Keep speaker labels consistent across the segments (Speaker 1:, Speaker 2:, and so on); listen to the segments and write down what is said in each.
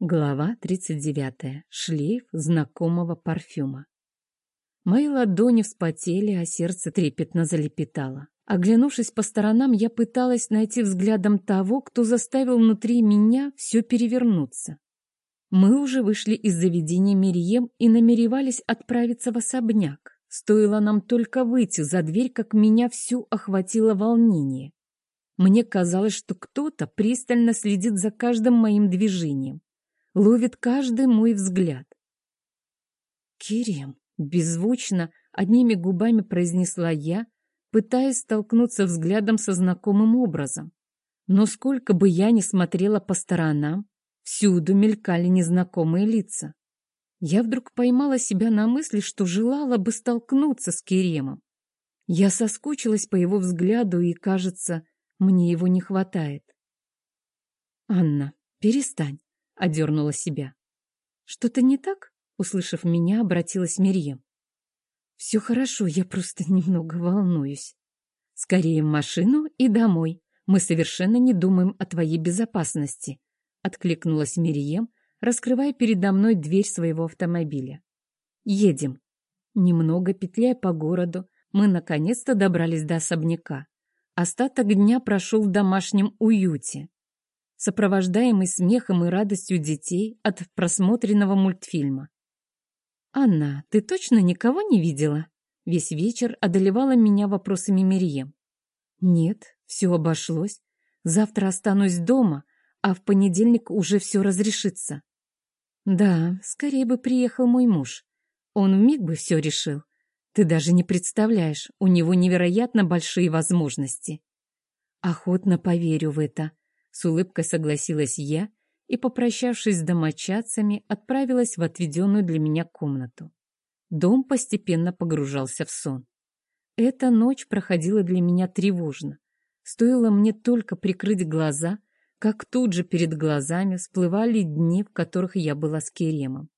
Speaker 1: Глава 39. Шлейф знакомого парфюма. Мои ладони вспотели, а сердце трепетно залепетало. Оглянувшись по сторонам, я пыталась найти взглядом того, кто заставил внутри меня все перевернуться. Мы уже вышли из заведения Мерием и намеревались отправиться в особняк. Стоило нам только выйти за дверь, как меня всю охватило волнение. Мне казалось, что кто-то пристально следит за каждым моим движением ловит каждый мой взгляд. «Кирем!» — беззвучно, одними губами произнесла я, пытаясь столкнуться взглядом со знакомым образом. Но сколько бы я ни смотрела по сторонам, всюду мелькали незнакомые лица. Я вдруг поймала себя на мысли, что желала бы столкнуться с Керемом. Я соскучилась по его взгляду, и, кажется, мне его не хватает. «Анна, перестань одернула себя. «Что-то не так?» — услышав меня, обратилась Мирьем. «Все хорошо, я просто немного волнуюсь. Скорее в машину и домой. Мы совершенно не думаем о твоей безопасности», — откликнулась Мирьем, раскрывая передо мной дверь своего автомобиля. «Едем». Немного петляя по городу, мы наконец-то добрались до особняка. Остаток дня прошел в домашнем уюте сопровождаемый смехом и радостью детей от просмотренного мультфильма. «Анна, ты точно никого не видела?» Весь вечер одолевала меня вопросами Мирьем. «Нет, все обошлось. Завтра останусь дома, а в понедельник уже все разрешится». «Да, скорее бы приехал мой муж. Он вмиг бы все решил. Ты даже не представляешь, у него невероятно большие возможности». «Охотно поверю в это», с улыбкой согласилась я и, попрощавшись с домочадцами, отправилась в отведенную для меня комнату. Дом постепенно погружался в сон. Эта ночь проходила для меня тревожно. Стоило мне только прикрыть глаза, как тут же перед глазами всплывали дни, в которых я была с Керемом.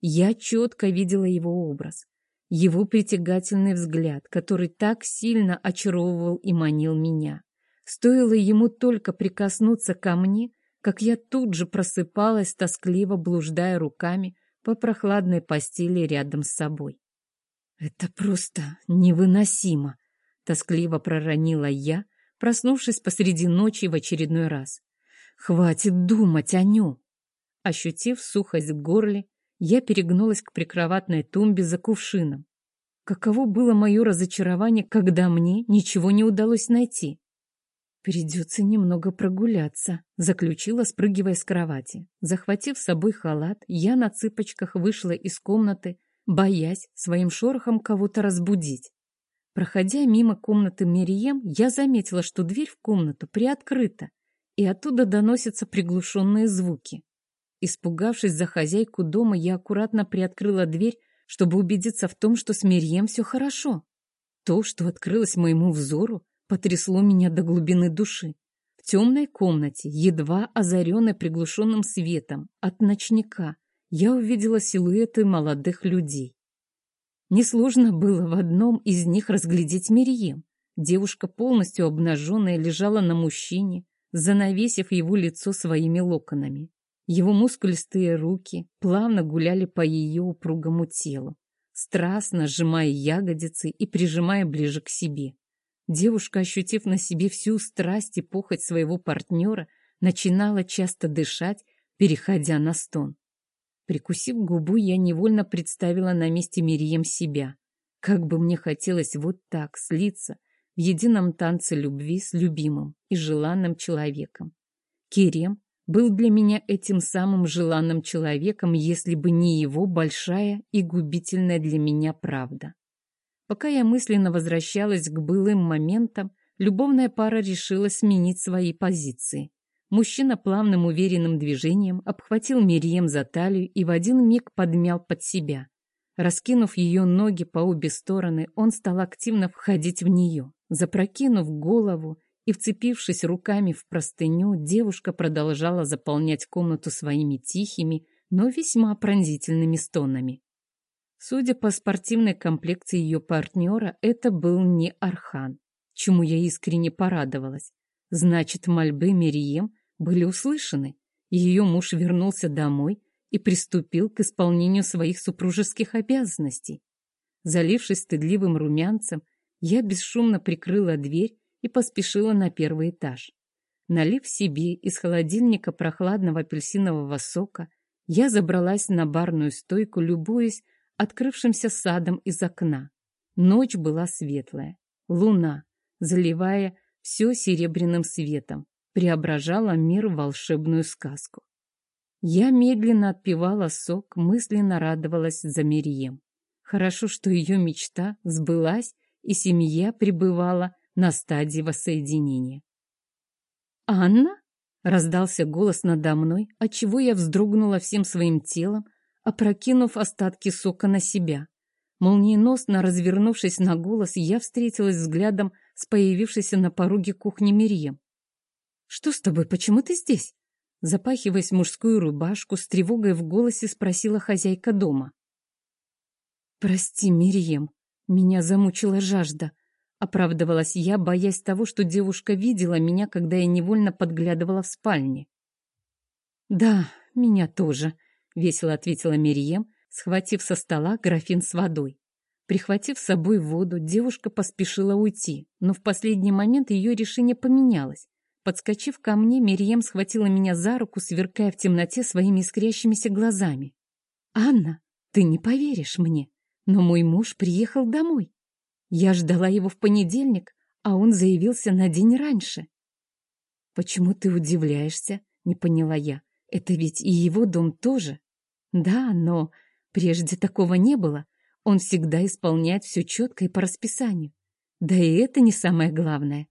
Speaker 1: Я четко видела его образ, его притягательный взгляд, который так сильно очаровывал и манил меня. Стоило ему только прикоснуться ко мне, как я тут же просыпалась, тоскливо блуждая руками по прохладной постели рядом с собой. «Это просто невыносимо!» — тоскливо проронила я, проснувшись посреди ночи в очередной раз. «Хватит думать о нем!» Ощутив сухость в горле, я перегнулась к прикроватной тумбе за кувшином. Каково было мое разочарование, когда мне ничего не удалось найти. «Придется немного прогуляться», — заключила, спрыгивая с кровати. Захватив с собой халат, я на цыпочках вышла из комнаты, боясь своим шорохом кого-то разбудить. Проходя мимо комнаты Мерием, я заметила, что дверь в комнату приоткрыта, и оттуда доносятся приглушенные звуки. Испугавшись за хозяйку дома, я аккуратно приоткрыла дверь, чтобы убедиться в том, что с Мерием все хорошо. То, что открылось моему взору, потрясло меня до глубины души. В темной комнате, едва озаренной приглушенным светом от ночника, я увидела силуэты молодых людей. Несложно было в одном из них разглядеть Мерием. Девушка, полностью обнаженная, лежала на мужчине, занавесив его лицо своими локонами. Его мускулистые руки плавно гуляли по ее упругому телу, страстно сжимая ягодицы и прижимая ближе к себе. Девушка, ощутив на себе всю страсть и похоть своего партнера, начинала часто дышать, переходя на стон. Прикусив губу, я невольно представила на месте Мирием себя. Как бы мне хотелось вот так слиться в едином танце любви с любимым и желанным человеком. Керем был для меня этим самым желанным человеком, если бы не его большая и губительная для меня правда. Пока я мысленно возвращалась к былым моментам, любовная пара решила сменить свои позиции. Мужчина плавным уверенным движением обхватил Мирием за талию и в один миг подмял под себя. Раскинув ее ноги по обе стороны, он стал активно входить в нее. Запрокинув голову и вцепившись руками в простыню, девушка продолжала заполнять комнату своими тихими, но весьма пронзительными стонами. Судя по спортивной комплекции ее партнера, это был не Архан, чему я искренне порадовалась. Значит, мольбы Мерием были услышаны, Ее муж вернулся домой и приступил к исполнению своих супружеских обязанностей. Залившись стыдливым румянцем, я бесшумно прикрыла дверь и поспешила на первый этаж. Налив себе из холодильника прохладного апельсинового сока, я забралась на барную стойку, любуясь открывшимся садом из окна. Ночь была светлая. Луна, заливая все серебряным светом, преображала мир в волшебную сказку. Я медленно отпивала сок, мысленно радовалась за Мерием. Хорошо, что ее мечта сбылась, и семья пребывала на стадии воссоединения. «Анна?» — раздался голос надо мной, отчего я вздрогнула всем своим телом, опрокинув остатки сока на себя. Молниеносно развернувшись на голос, я встретилась взглядом с появившейся на пороге кухни Мирием. «Что с тобой? Почему ты здесь?» Запахиваясь мужскую рубашку, с тревогой в голосе спросила хозяйка дома. «Прости, Мирием, меня замучила жажда», — оправдывалась я, боясь того, что девушка видела меня, когда я невольно подглядывала в спальне. «Да, меня тоже», — весело ответила Мирием, схватив со стола графин с водой. Прихватив с собой воду, девушка поспешила уйти, но в последний момент ее решение поменялось. Подскочив ко мне, Мирием схватила меня за руку, сверкая в темноте своими искрящимися глазами. «Анна, ты не поверишь мне, но мой муж приехал домой. Я ждала его в понедельник, а он заявился на день раньше». «Почему ты удивляешься?» — не поняла я. «Это ведь и его дом тоже». «Да, но прежде такого не было. Он всегда исполняет все четко и по расписанию. Да и это не самое главное.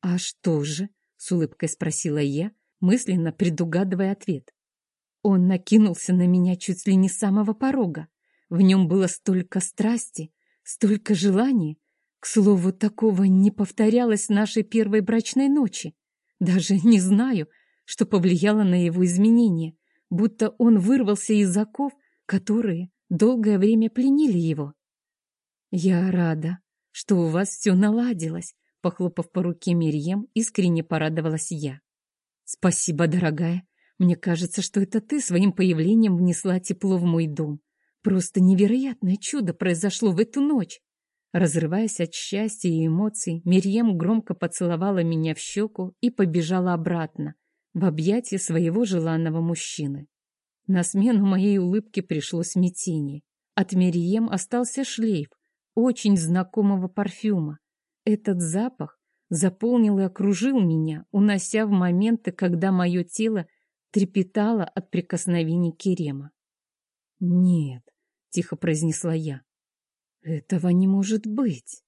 Speaker 1: «А что же?» — с улыбкой спросила я, мысленно предугадывая ответ. Он накинулся на меня чуть ли не с самого порога. В нем было столько страсти, столько желания. К слову, такого не повторялось нашей первой брачной ночи. Даже не знаю, что повлияло на его изменения, будто он вырвался из оков, которые долгое время пленили его. «Я рада, что у вас все наладилось», Похлопав по руке Мирьем, искренне порадовалась я. «Спасибо, дорогая. Мне кажется, что это ты своим появлением внесла тепло в мой дом. Просто невероятное чудо произошло в эту ночь». Разрываясь от счастья и эмоций, Мирьем громко поцеловала меня в щеку и побежала обратно, в объятия своего желанного мужчины. На смену моей улыбке пришло смятение. От Мирьем остался шлейф очень знакомого парфюма, этот запах заполнил и окружил меня, унося в моменты, когда мое тело трепетало от прикосновений Керема. «Нет», — тихо произнесла я, — «этого не может быть».